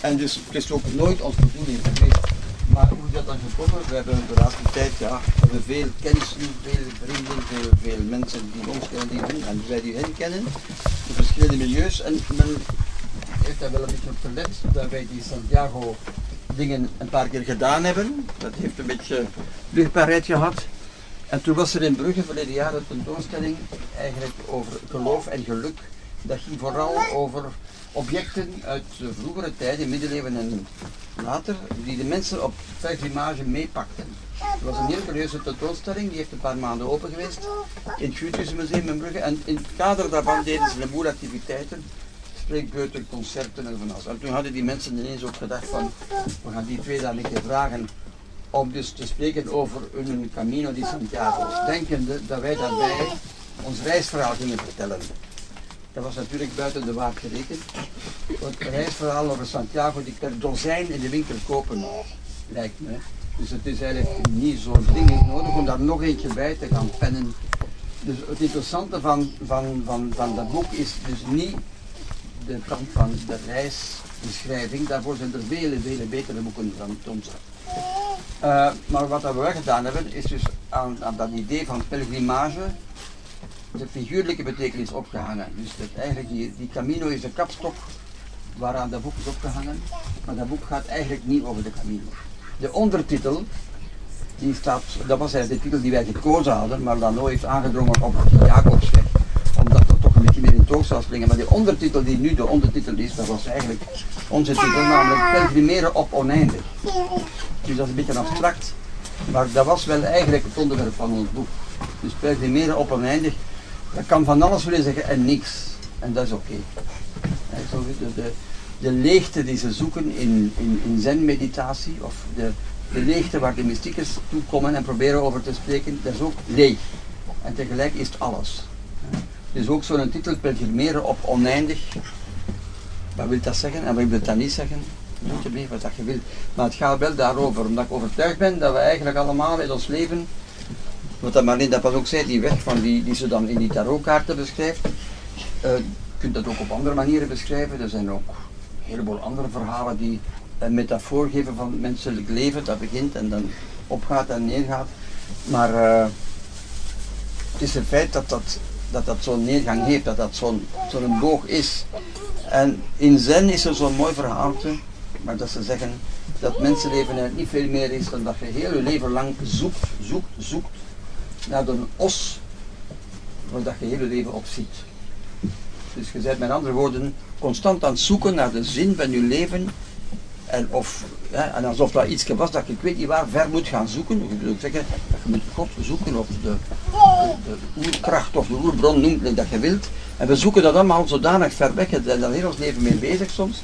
En dus het is ook nooit onze bedoeling geweest. Maar hoe is dat dan gekomen? We hebben de laatste tijd ja, veel kennis nu, veel vrienden, veel, mensen die ons kennen, die en wij die hen kennen. De verschillende milieus. En men heeft daar wel een beetje op gelet dat wij die Santiago dingen een paar keer gedaan hebben. Dat heeft een beetje vluchtbaarheid gehad. En toen was er in Brugge verleden jaar een tentoonstelling eigenlijk over geloof en geluk. Dat ging vooral over objecten uit de vroegere tijden, middeleeuwen en later, die de mensen op pelgrimage meepakten. Het was een heel curieuze tentoonstelling, die heeft een paar maanden open geweest in het Goetjesmuseum in Brugge. En in het kader daarvan deden ze een boel activiteiten, spreekbeurten, concerten en van alles. En toen hadden die mensen ineens ook gedacht van, we gaan die twee daar een keer vragen om dus te spreken over hun Camino di Santiago, denkende dat wij daarbij ons reisverhaal gingen vertellen. Dat was natuurlijk buiten de waard gerekend. Het reisverhaal over Santiago die per dozijn in de winkel kopen, lijkt me. Dus het is eigenlijk niet zo dringend nodig om daar nog eentje bij te gaan pennen. Dus het interessante van, van, van, van dat boek is dus niet de kant van de reisbeschrijving. Daarvoor zijn er vele, vele betere boeken van Thompson. Uh, maar wat we wel gedaan hebben, is dus aan, aan dat idee van pelgrimage de figuurlijke betekenis opgehangen. Dus eigenlijk die, die Camino is de kapstok waaraan dat boek is opgehangen, maar dat boek gaat eigenlijk niet over de Camino. De ondertitel, die staat, dat was eigenlijk de titel die wij gekozen hadden, maar dan nooit aangedrongen op Jacobsweg, omdat dat toch een beetje meer in toog zou springen. Maar de ondertitel die nu de ondertitel is, dat was eigenlijk onze titel, namelijk Pelgrimeren op oneindig. Dus dat is een beetje abstract, maar dat was wel eigenlijk het onderwerp van ons boek. Dus Pelgrimeren op oneindig, dat kan van alles willen zeggen en niks. En dat is oké. De, de, de, leegte die ze zoeken in, in, in zen-meditatie, of de, de leegte waar de mystiekers toe komen en proberen over te spreken, dat is ook leeg. En tegelijk is het alles. Dus ook zo'n titel, pelgrimeren op oneindig. Wat wil dat zeggen en wat wil dat niet zeggen? Mee wat dat je wilt. Maar het gaat wel daarover, omdat ik overtuigd ben dat we eigenlijk allemaal in ons leven wat Marlene pas ook zei, die weg van die, die ze dan in die tarotkaarten beschrijft, uh, je kunt dat ook op andere manieren beschrijven. Er zijn ook een heleboel andere verhalen die een metafoor geven van het menselijk leven, dat begint en dan opgaat en neergaat. Maar uh, het is een feit dat dat, dat, dat zo'n neergang heeft, dat dat zo'n zo'n boog is. En in Zen is er zo'n mooi verhaaltje, maar dat ze zeggen dat mensenleven er niet veel meer is dan dat je heel je leven lang zoekt, zoekt, zoekt naar de os waar dat je hele leven op ziet. Dus je bent met andere woorden constant aan het zoeken naar de zin van je leven. En, of, en alsof dat iets was dat je ik weet niet waar ver moet gaan zoeken. Ik wil zeggen dat je moet God zoeken of de, de, de oerkracht of de oerbron noemt dat je wilt. En we zoeken dat allemaal zodanig ver weg. We zijn daar heel ons leven mee bezig soms.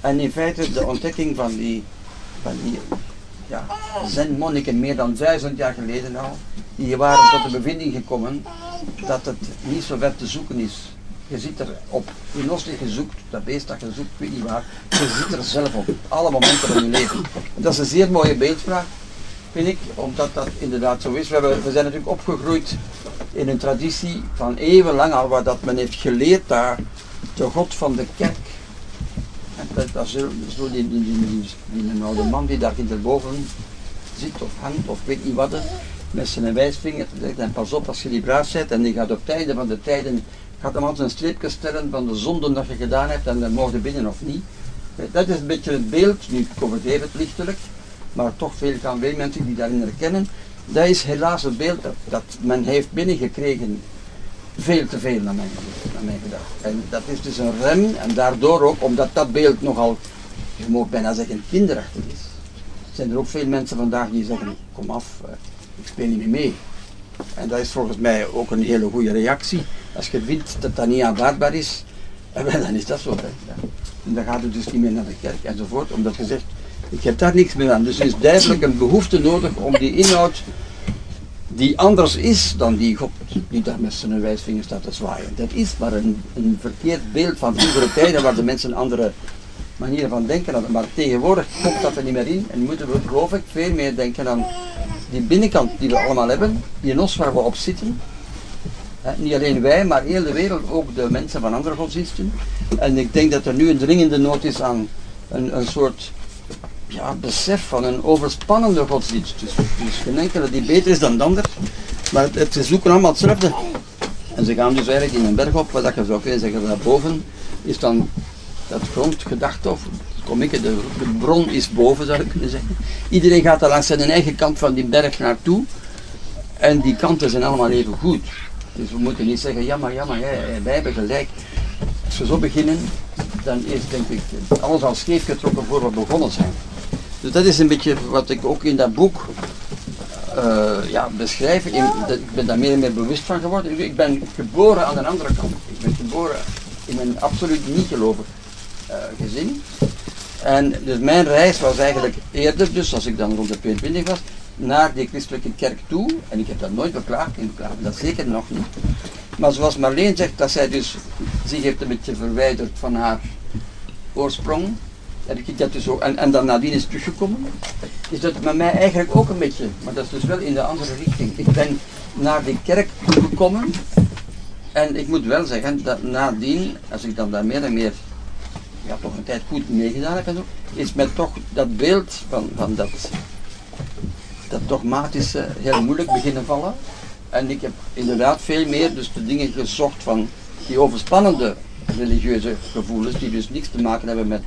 En in feite de ontdekking van die, van die ja, zen-monniken meer dan duizend jaar geleden al, die waren tot de bevinding gekomen dat het niet zo ver te zoeken is. Je zit er op, in ons je zoekt, dat beest dat je zoekt, weet niet waar, je zit er zelf op, alle momenten van je leven. Dat is een zeer mooie beeldspraak, vind ik, omdat dat inderdaad zo is. We, we zijn natuurlijk opgegroeid in een traditie van eeuwenlang al, waar dat men heeft geleerd daar de God van de kerk dat, dat is zo die, die, die, die, oude man die daar boven zit of hangt of weet niet wat, met zijn wijsvinger en pas op als je die braaf zet en die gaat op tijden van de tijden, gaat hem altijd een streepje stellen van de zonden dat je gedaan hebt en dan mogen binnen of niet. Dat is een beetje het beeld, nu ik overdreven het lichtelijk, maar toch veel gaan veel mensen die daarin herkennen. Dat is helaas het beeld dat, men heeft binnengekregen veel te veel naar mijn, naar mijn gedacht. En dat is dus een rem en daardoor ook, omdat dat beeld nogal, je mag bijna zeggen, kinderachtig is. Zijn er ook veel mensen vandaag die zeggen, kom af, eh, ik speel niet meer mee. En dat is volgens mij ook een hele goede reactie. Als je vindt dat dat niet aanvaardbaar is, eh, dan is dat zo. Hè. En dan gaat het dus niet meer naar de kerk enzovoort, omdat je zegt, ik heb daar niks meer aan. Dus er is duidelijk een behoefte nodig om die inhoud die anders is dan die God die daar met zijn wijsvinger staat te zwaaien. Dat is maar een, een verkeerd beeld van vroegere tijden waar de mensen andere manieren van denken hadden. Maar tegenwoordig komt dat er niet meer in en moeten we geloof ik veel meer denken aan die binnenkant die we allemaal hebben, die ons waar we op zitten. niet alleen wij, maar heel de wereld, ook de mensen van andere godsdiensten. En ik denk dat er nu een dringende nood is aan een, een soort ja, besef van een overspannende godsdienst. Dus, dus geen enkele die beter is dan de ander, maar het, het, ze zoeken allemaal hetzelfde. En ze gaan dus eigenlijk in een berg op, wat je zou kunnen zeggen, daarboven is dan dat grondgedachte, of kom ik, de, de bron is boven zou ik kunnen zeggen. Iedereen gaat daar langs zijn eigen kant van die berg naartoe. En die kanten zijn allemaal even goed. Dus we moeten niet zeggen, ja maar, ja maar, wij hebben gelijk. Als we zo beginnen, dan is denk ik alles al scheef getrokken voor we begonnen zijn. Dus dat is een beetje wat ik ook in dat boek uh, ja, beschrijf. Ik, ik ben daar meer en meer bewust van geworden. Ik ben geboren aan de andere kant. Ik ben geboren in een absoluut niet uh, gezin. En dus mijn reis was eigenlijk eerder, dus als ik dan rond de 22 was, naar die christelijke kerk toe. En ik heb dat nooit beklaagd, ik beklaag dat zeker nog niet. Maar zoals Marleen zegt, dat zij dus zich heeft een beetje verwijderd van haar oorsprong. En, ik dat dus ook, en, en dan nadien is teruggekomen. Is dat met mij eigenlijk ook een beetje, maar dat is dus wel in de andere richting. Ik ben naar die kerk toegekomen. En ik moet wel zeggen dat nadien, als ik dan daar meer en meer ja, toch een tijd goed meegedaan heb en zo, is met toch dat beeld van, van dat, dat dogmatische heel moeilijk beginnen vallen. En ik heb inderdaad veel meer dus de dingen gezocht van die overspannende religieuze gevoelens, die dus niks te maken hebben met,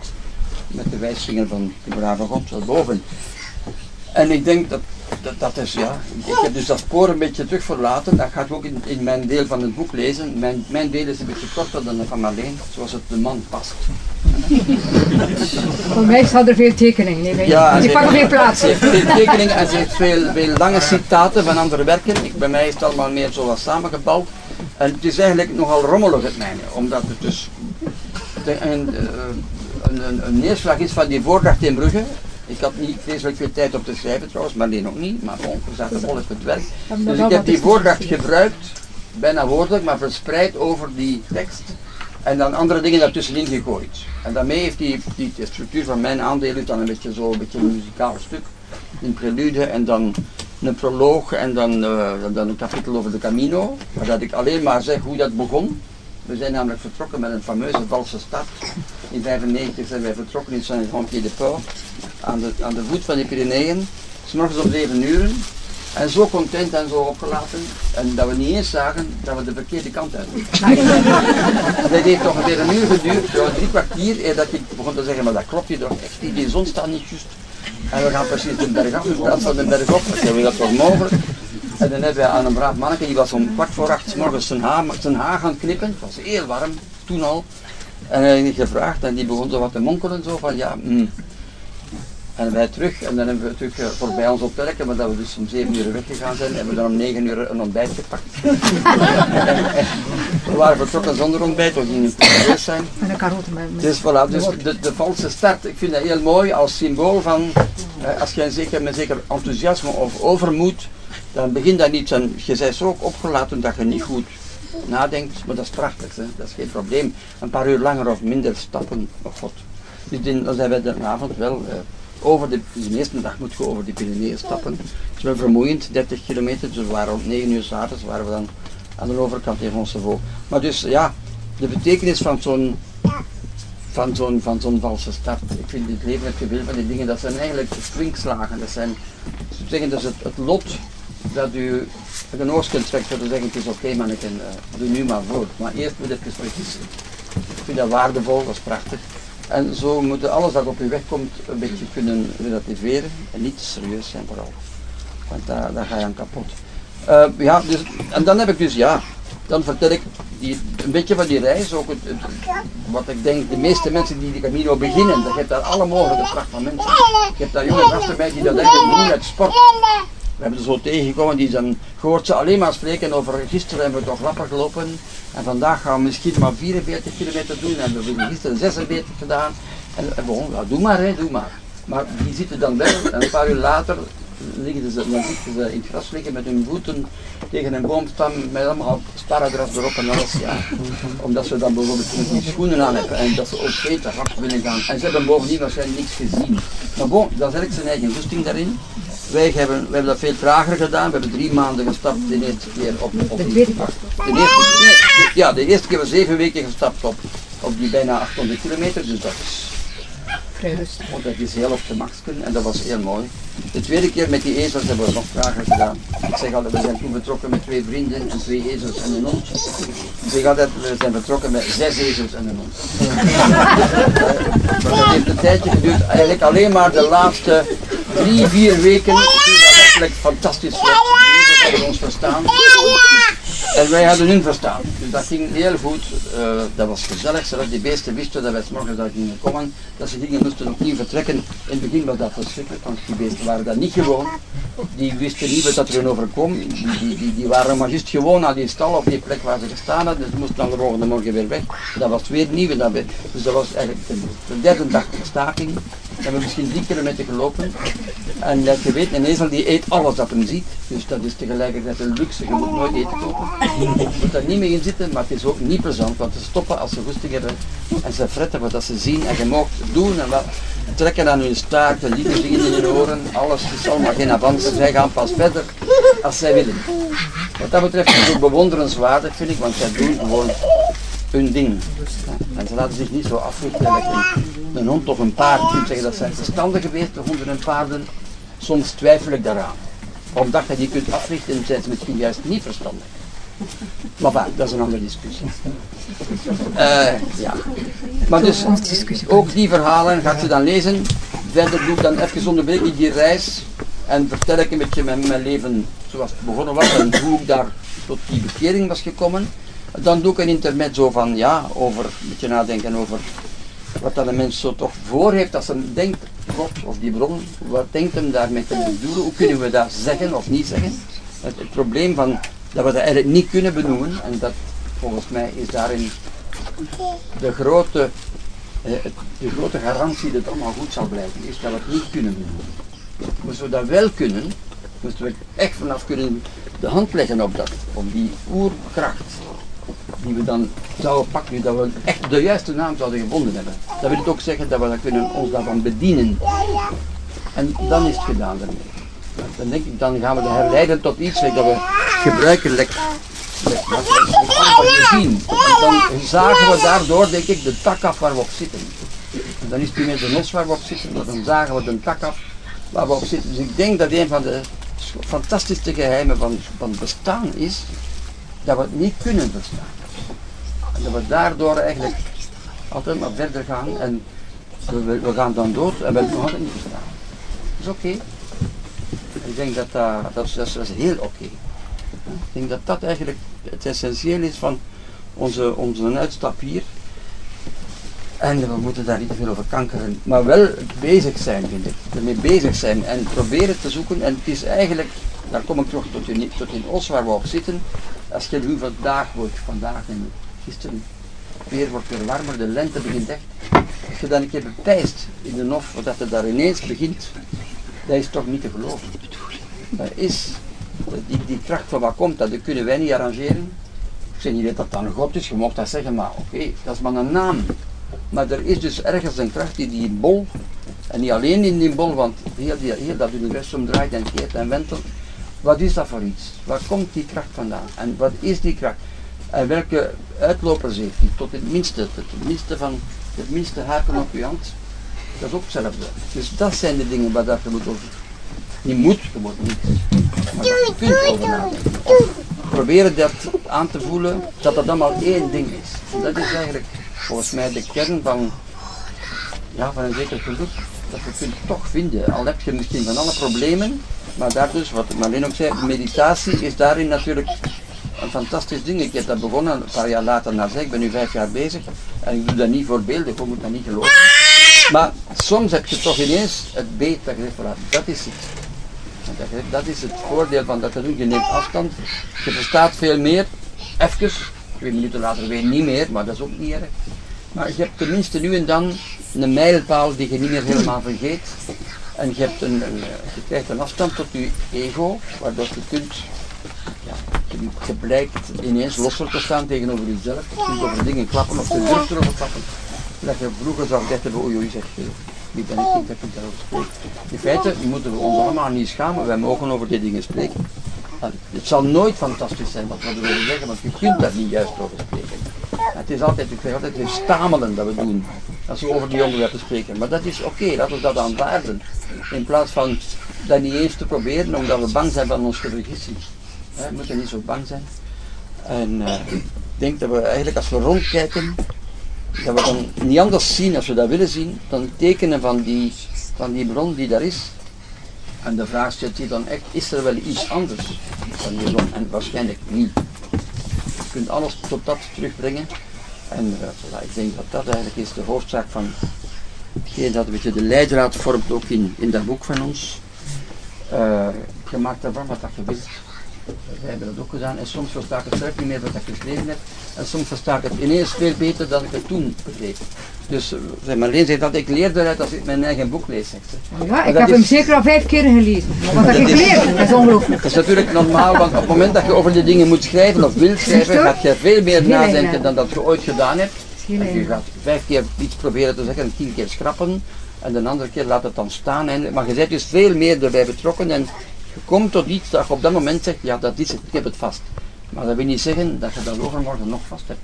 met de wijsvinger van de brave God van boven. En ik denk dat, dat, dat is, ja, ik heb dus dat spoor een beetje terug verlaten. Dat gaat ook in, mijn deel van het boek lezen. Mijn, mijn deel is een beetje korter dan van Marleen, zoals het de man past. Voor mij staat er veel tekeningen. Nee, ja, die pakken meer plaats. Ze heeft veel tekeningen en ze heeft veel, veel lange citaten van andere werken. Ik, bij mij is het allemaal meer zo wat samengebouwd. En het is eigenlijk nogal rommelig het mijne, omdat het dus een, een, een, een neerslag is van die voordracht in Brugge. Ik had niet vreselijk veel tijd om te schrijven trouwens, maar nee ook niet. Maar bon, we zaten vol op het werk. Dus ik heb die voordracht gebruikt, bijna woordelijk, maar verspreid over die tekst. En dan andere dingen daartussenin gegooid. En daarmee heeft die, die structuur van mijn aandeel dan een beetje zo, een beetje een muzikaal stuk. Een prelude en dan een proloog en dan, uh, dan een kapitel over de Camino. Maar dat ik alleen maar zeg hoe dat begon. We zijn namelijk vertrokken met een fameuze valse start. In 1995 zijn wij vertrokken in Saint-Jean-Pied-de-Port aan de, aan de voet van de Pyreneeën. S'morgens om 7 uur. En zo content en zo opgelaten. En dat we niet eens zagen dat we de verkeerde kant uit Dat heeft toch weer een uur geduurd, zo drie kwartier, eer dat ik begon te zeggen, maar dat klopt je toch echt niet, die zon staat niet juist. En we gaan precies de berg af in plaats van de berg op. We dat toch mogelijk. En dan hebben we aan een braaf manneke, die was om kwart voor acht s morgens zijn haar, zijn haar gaan knippen. Het was heel warm, toen al. En hij heeft gevraagd en die begon zo wat te monkelen, zo van ja, mm, en wij terug, en dan hebben we terug uh, voorbij ons op werken, maar dat we dus om 7 uur weggegaan zijn, hebben we dan om 9 uur een ontbijt gepakt. we waren vertrokken zonder ontbijt, we gingen serieus zijn. En een karotte met, Dus voilà, dus de, de valse start, ik vind dat heel mooi als symbool van, uh, als je zeker, met zeker enthousiasme of overmoed, dan begint dat niet, en je bent zo ook opgelaten dat je niet goed nadenkt, maar dat is prachtig, hè? dat is geen probleem. Een paar uur langer of minder stappen, oh god. Dus dan zijn we de avond wel... Uh, over de, dus eerste dag moet je over de Pyreneeën stappen. Het is wel vermoeiend, 30 kilometer, dus we waren rond 9 uur s'avonds waren we dan aan de overkant in Roncevo. Maar dus ja, de betekenis van zo'n van zo'n van zo'n valse start. Ik vind het leven je veel van die dingen, dat zijn eigenlijk sprinkslagen. Dat zijn, ze zeggen, dat is het, het lot dat u een oors kunt trekken, te zeggen het is oké okay, man, ik doe nu maar voor. Maar eerst moet het gesprek Ik vind dat waardevol, dat is prachtig. En zo moet alles dat op je weg komt een beetje kunnen relativeren en niet serieus zijn vooral. Want daar, ga je aan kapot. Uh, ja, dus, en dan heb ik dus, ja, dan vertel ik die, een beetje van die reis, ook het, wat ik denk, de meeste mensen die die Camino beginnen, dat hebt daar alle mogelijke kracht van mensen. Ik heb daar jonge gasten bij die dat denken, doen met sport. We hebben er zo tegengekomen, die dan gehoord ze alleen maar spreken over gisteren hebben we toch rapper gelopen en vandaag gaan we misschien maar 44 kilometer doen en we hebben gisteren 46 gedaan. En, en bon, ja, doe maar, hè, doe maar. Maar die zitten dan wel en een paar uur later liggen ze, dan zitten ze in het gras liggen met hun voeten tegen een boomstam met allemaal sparadrap erop en alles. Ja. Omdat ze dan bijvoorbeeld die schoenen aan hebben en dat ze ook beter hard binnen gaan. En ze hebben bovendien waarschijnlijk niks gezien. Maar bon, dat is eigenlijk zijn eigen goesting daarin. Wij hebben, wij hebben dat veel trager gedaan. We hebben drie maanden gestapt de eerste keer op, op de tweede keer. De eerste, nee, de, ja, de eerste keer was zeven weken gestapt op, op die bijna 800 kilometer. Dus dat is. Want dat is heel op de max kunnen en dat was heel mooi. De tweede keer met die ezels hebben we nog vragen gedaan. Ik zeg altijd, we zijn toen vertrokken met twee vrienden en twee ezels en een hond. Ik zeg altijd, we zijn vertrokken met zes ezels en een hond. maar dat heeft een tijdje geduurd, eigenlijk alleen maar de laatste drie, vier weken. Toen dat werkelijk fantastisch hebben ons verstaan. En wij hadden hun verstaan. Dus dat ging heel goed. Eh, dat was gezellig. Zodat die beesten wisten dat wij 's morgens daar gingen komen. Dat ze gingen moesten opnieuw vertrekken. In het begin was dat verschrikkelijk, want die beesten waren dat niet gewoon. Die wisten niet wat er hun overkwam. Die, die, die, die waren maar juist gewoon aan die stal op die plek waar ze gestaan hadden. Dus ze moesten dan de volgende morgen weer weg. Dat was weer nieuw. we- dus dat was eigenlijk de, de derde dag staking. We hebben misschien drie kilometer gelopen. En dat je weet, een ezel die eet alles dat hem ziet. Dus dat is tegelijkertijd een luxe. Je moet nooit eten kopen. Je moet daar niet mee in zitten, maar het is ook niet plezant. Want ze stoppen als ze goesting hebben. En ze fretten wat ze zien. En je mag doen en wat trekken aan hun staart. En liedjes in hun oren. Alles is allemaal geen avans. Zij gaan pas verder als zij willen. Wat dat betreft is het ook bewonderenswaardig, vind ik. Want zij doen gewoon hun ding. En ze laten zich niet zo africhten. Een, hond of een paard. Kunt zeggen dat zijn verstandige beesten, honden en paarden. Soms twijfel ik daaraan. Omdat je die kunt africhten, zijn ze misschien juist niet verstandig. Maar dat is een andere discussie. Eh, ja. Maar dus, ook die verhalen gaat ze dan lezen. Verder doe ik dan even ik die reis. En vertel ik een beetje mijn, mijn leven zoals het begonnen was. En hoe ik daar tot die bekering was gekomen. Dan doe ik een intermezzo van, ja, over, een beetje nadenken over wat dat een mens zo toch voor heeft als hij denkt, God of die bron, wat denkt hem daarmee te bedoelen? Hoe kunnen we dat zeggen of niet zeggen? Het, probleem van dat we dat eigenlijk niet kunnen benoemen, en dat volgens mij is daarin de grote, eh, de grote garantie dat het allemaal goed zal blijven, is dat we het niet kunnen benoemen. Moesten we dat wel kunnen, moesten we echt vanaf kunnen de hand leggen op dat, op die oerkracht die we dan zouden pakken, dat we echt de juiste naam zouden gevonden hebben. Dat wil het ook zeggen dat we dat kunnen ons daarvan bedienen. En dan is het gedaan daarmee. Dan denk ik, dan gaan we dat herleiden tot iets dat we wat we zien. En dan zagen we daardoor, denk ik, de tak af waar we op zitten. En dan is het niet meer de nos waar we op zitten, maar dan zagen we de tak af waar we op zitten. Dus ik denk dat een van de fantastische geheimen van, van bestaan is dat we het niet kunnen verstaan. Dat we daardoor eigenlijk altijd maar verder gaan en we, we- gaan dan dood en we hebben nog altijd niet verstaan. Dat is oké. Ik denk dat dat, dat is heel oké. Ik denk dat dat eigenlijk het essentieel is van onze, onze uitstap hier. En we moeten daar niet te veel over kankeren, maar wel bezig zijn, vind ik. Ermee bezig zijn en proberen te zoeken. En het is eigenlijk, daar kom ik terug tot in, tot in Os waar we op zitten. Als je nu vandaag wordt, vandaag en gisteren, weer wordt weer warmer, de lente begint echt. Als je dan een keer bepijst in de nof, dat het daar ineens begint, dat is toch niet te geloven. Dat is, die, die kracht van wat komt, dat kunnen wij niet arrangeren. Ik zeg niet dat dat dan God is, je mag dat zeggen, maar oké, dat is maar een naam. Maar er is dus ergens een kracht die die bol, en niet alleen in die bol, want heel, die, heel dat universum draait en keert en wentelt. Wat is dat voor iets? Waar komt die kracht vandaan? En wat is die kracht? En welke uitlopers heeft die? Tot het minste, het minste van het minste haken op je hand. Dat is ook hetzelfde. Dus dat zijn de dingen waar dat je moet over. Niet moet, je moet niet. Maar je kunt over. Proberen dat aan te voelen dat dat allemaal één ding is. Dat is eigenlijk volgens mij de kern van, ja, van een zeker geluk. Dat je kunt toch vinden. Al heb je misschien van alle problemen, maar daar dus, wat Marleen ook zei, meditatie is daarin natuurlijk een fantastisch ding. Ik heb dat begonnen een paar jaar later na ik ben nu vijf jaar bezig en ik doe dat niet voor beelden, ik moet dat niet geloven. Maar soms heb je toch ineens het beet dat je zegt, voilà, dat is het. Dat, dat is het voordeel van dat te doen. Je neemt afstand, je verstaat veel meer, even, twee minuten later weer niet meer, maar dat is ook niet erg. Maar je hebt tenminste nu en dan een mijlpaal die je niet meer helemaal vergeet. En je, hebt een, een, krijgt een afstand tot je ego, waardoor je kunt, ja, je, blijkt ineens losser te staan tegenover jezelf. Je kunt over dingen klappen of je durft erover klappen. Dat je vroeger zou gedacht hebben, oei oei zeg, wie ben ik niet dat ik daarover spreek. In feite moeten we ons allemaal niet schamen, wij mogen over die dingen spreken. Het zal nooit fantastisch zijn wat we erover zeggen, want je kunt daar niet juist over spreken. Het is altijd, ik zeg altijd, het stamelen dat we doen. Als we over die onderwerpen spreken. Maar dat is oké, laten we dat aanvaarden. In plaats van dat niet eens te proberen, omdat we bang zijn van ons te vergissen. We moeten niet zo bang zijn. En eh, ik denk dat we eigenlijk als we rondkijken, dat we dan niet anders zien als we dat willen zien, dan tekenen van die, van die bron die daar is. En de vraag stelt zich dan echt, is er wel iets anders dan die bron? En waarschijnlijk niet. Je kunt alles tot dat terugbrengen. En eh, ik denk dat dat eigenlijk is de hoofdzaak van hetgeen dat een beetje de leidraad vormt ook in, in dat boek van ons. Eh, je maakt daarvan wat dat je wilt. Wij hebben dat ook gedaan en soms versta ik het zelf niet meer wat ik geschreven heb en soms versta ik het ineens veel beter dan ik het toen begreep. Dus eh, zeg maar, Leen zegt dat ik leer eruit als ik mijn eigen boek lees. Zegt ze. Ja, ik heb is- hem zeker al vijf keer gelezen. Wat heb ik geleerd? Dat is ongelooflijk. Dat is natuurlijk normaal, want op het moment dat je over die dingen moet schrijven of wilt schrijven, gaat je veel meer nadenken erg. dan dat je ooit gedaan hebt. En je gaat vijf keer iets proberen te zeggen en tien keer schrappen. En de andere keer laat het dan staan. En, maar je bent dus veel meer erbij betrokken en je komt tot iets dat je op dat moment zegt, ja dat is het, ik heb het vast. Maar dat wil niet zeggen dat je dat overmorgen nog vast hebt.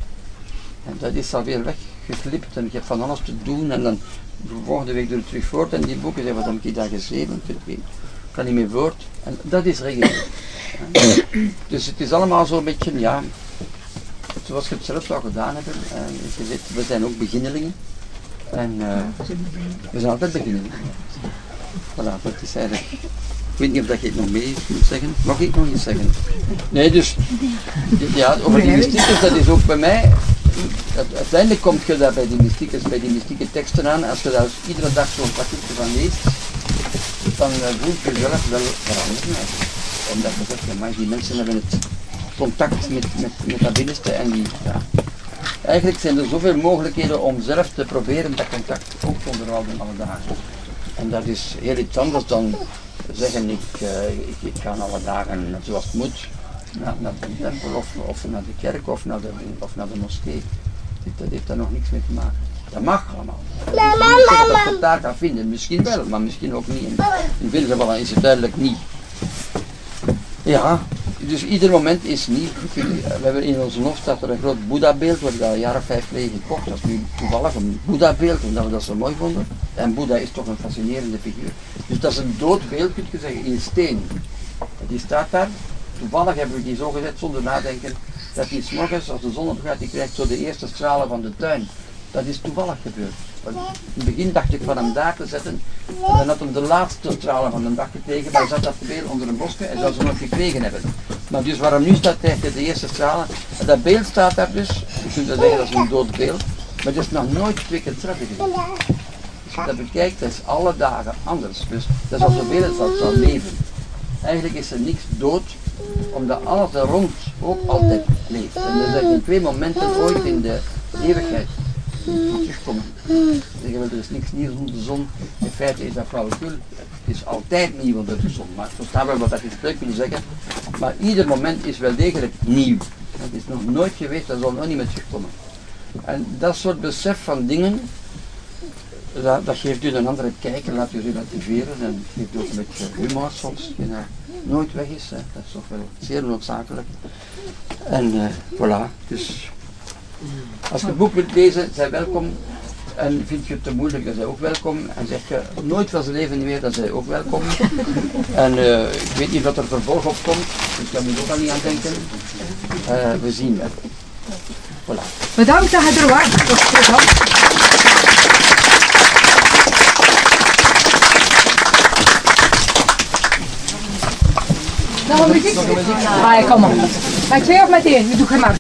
En dat is alweer weggeglipt en je hebt van alles te doen en dan de volgende week doe je terug voort en die boeken zeggen, wat heb ik daar geschreven? Ik. Ik kan niet meer voort. En dat is regelmatig. Dus het is allemaal zo'n beetje, ja, zoals je het zelf zou gedaan hebben. En je we zijn ook beginnelingen. En eh, we zijn altijd beginnelingen. Voilà, dat is eigenlijk. Ik weet niet of dat je het nog mee moet zeggen. Mag ik nog iets zeggen? Nee, dus ja, over die mystiekers, dat is ook bij mij. Uiteindelijk komt je daar bij die mystiekers, bij die mystieke teksten aan. Als je daar iedere dag zo'n pakje van leest, dan eh, voel je jezelf wel veranderen. Omdat je zegt, maar die mensen hebben het contact met, met, met dat binnenste en die, ja. Eigenlijk zijn er zoveel mogelijkheden om zelf te proberen dat contact ook te onderhouden alle dagen. En dat is heel iets anders dan zeggen ik, eh, ik, ik ga alle dagen zoals het moet naar, naar de tempel of, of naar de kerk of naar de, of naar de moskee. Dit, dat heeft daar nog niks mee te maken. Dat mag allemaal. Dat niet dat je het daar kan vinden. Misschien wel, maar misschien ook niet. In, veel gevallen is het duidelijk niet. Ja, dus ieder moment is nieuw. We hebben in onze er een groot Boeddha-beeld, wat ik al een jaar of vijf geleden gekocht. Dat is nu toevallig een Boeddha-beeld, omdat we dat zo mooi vonden. En Boeddha is toch een fascinerende figuur. Dus dat is een dood beeld, kun je zeggen, in steen. Die staat daar. Toevallig hebben we die zo gezet zonder nadenken. Dat die 's morgens, als de zon opgaat, die krijgt zo de eerste stralen van de tuin. Dat is toevallig gebeurd. Want in het begin dacht ik van hem daar te zetten. En dan had hem de laatste stralen van de dag gekregen. Maar hij zat dat beeld onder een bosje en zou ze nog gekregen hebben. Maar dus waar hem nu staat, krijgt hij de eerste stralen. En dat beeld staat daar dus. Je kunt dat zeggen, dat is een dood beeld. Maar het is nog nooit twee keer je dat bekijkt, dat is alle dagen anders. Dus dat is al zoveel als dat zal leven. Eigenlijk is er niks dood, omdat alles er rond ook altijd leeft. En er zijn twee momenten ooit in de eeuwigheid terugkomen. Zeggen we, er is niks nieuws onder de zon. In feite is dat flauwekul. Het is altijd nieuw onder de zon. Maar ik versta wel wat dat in spreuk wil zeggen. Maar ieder moment is wel degelijk nieuw. Het is nog nooit geweest, dat zal nog niet meer terugkomen. En dat soort besef van dingen, dat, dat geeft u een andere kijk en laat u relativeren en geeft u ook een beetje humor soms, die nooit weg is. Hè. Dat is toch wel zeer noodzakelijk. En eh, voilà, dus als je het boek wilt lezen, zij welkom. En vind je het te moeilijk, dan zij ook welkom. En zeg je nooit van zijn leven niet meer, dan zij ook welkom. En eh, ik weet niet wat er vervolg op komt, dus daar moet je ook al niet aan denken. Eh, we zien wel. Voilà. Bedankt dat je er was. Dat was bedankt. Nog een muziek? Ah, kom op. Met twee of met één? Je doet geen maar.